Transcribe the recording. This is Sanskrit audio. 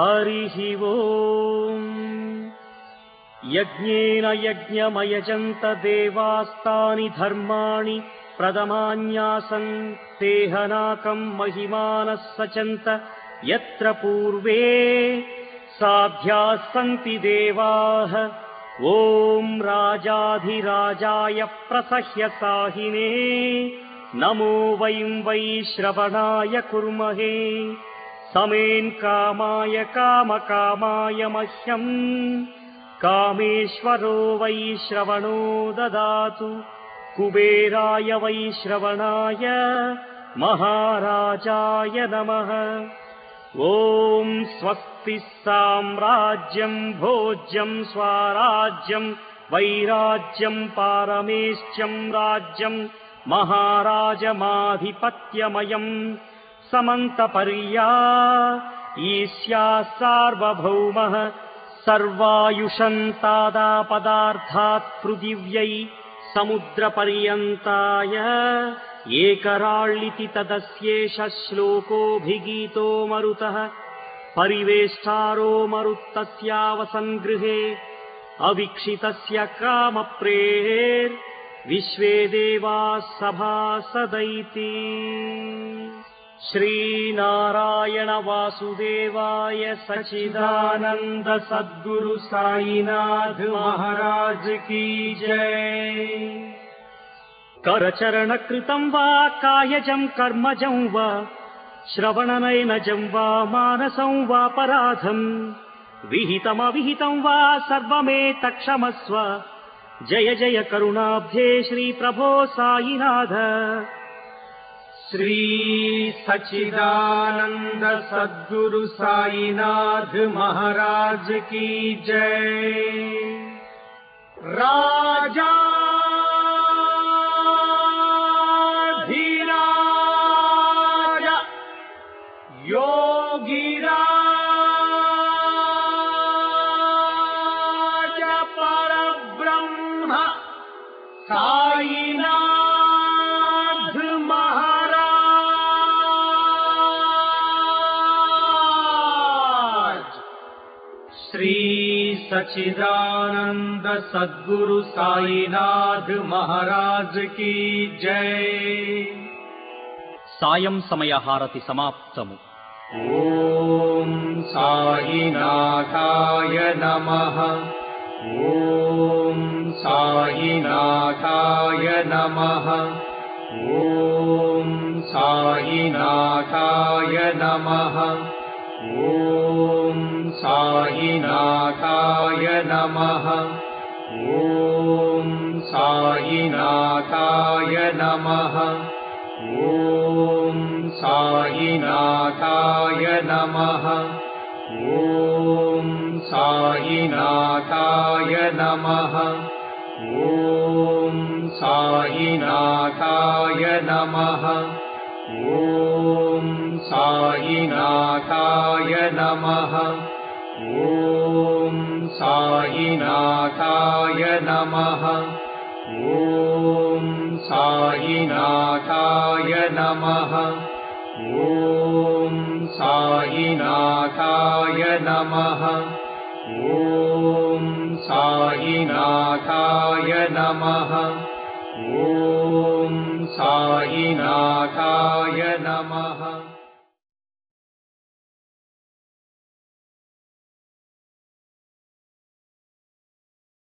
हरिः ओम्। यज्ञेन यज्ञमयजन्त देवास्तानि धर्माणि प्रदमान्यासन् तेहनाकम् महिमानः सचन्त यत्र पूर्वे साध्याः सन्ति देवाः। ॐ राजाधिराजाय प्रसह्य साहिने। नमो वयम् वै श्रवणाय कुर्महे समेन् कामाय कामकामाय मह्यम् कामेश्वरो वै श्रवणो ददातु। कुबेराय वै श्रवणाय महाराजाय नमः। ॐ स्वस्तिः साम्राज्यम् भोज्यम् स्वाराज्यम् वैराज्यम् पारमेश्च्यम् राज्यम् महाराजमाधिपत्यमयम् समन्तपर्या। ईस्याः सार्वभौमः सर्वायुषन्तादापदार्थात् पृथिव्यै समुद्रपर्यन्ताय। एकराळ्लिति तदस्येष श्लोकोऽभिगीतो मरुतः। परिवेष्टारो मरुत्तस्यावसङ्गृहे अवीक्षितस्य कामप्रेर्। विश्वे देवाः सभासदैति श्रीनारायण वासुदेवाय सचिदानन्द सद्गुरु साईनाथ महाराज की जय। करचरणकृतम् वा कायजम् कर्मजम् वा श्रवणनयनजम् वा मानसम् वापराधम् विहितमविहितम् वा सर्वमेतक्षमस्व जय जय करुणाब्धे श्रीप्रभो साईनाथ। श्री सच्चिदानंद सद्गुरु साईनाथ महाराज की जय। राजा धीराज योगिराज परब्रह्म साईनाथ श्रीसचिदानन्द सद्गुरुसायिनाथ महाराज की जय। सायं समय हारति समाप्तम्। ॐ साहि नाकाय नमः। ॐ साहि नाकाय नमः। ॐ साहि नमः। ॐ साईनाथाय नमः। ॐ साईनाथाय नमः। ॐ साईनाथाय नमः। ॐ साईनाथाय नमः। ॐ साईनाथाय नमः। ॐ साईनाथाय नमः ॐ साईनाथाय नमः। ॐ साईनाथाय नमः। ॐ साईनाथाय नमः। ॐ साईनाथाय नमः। ॐ साईनाथाय नमः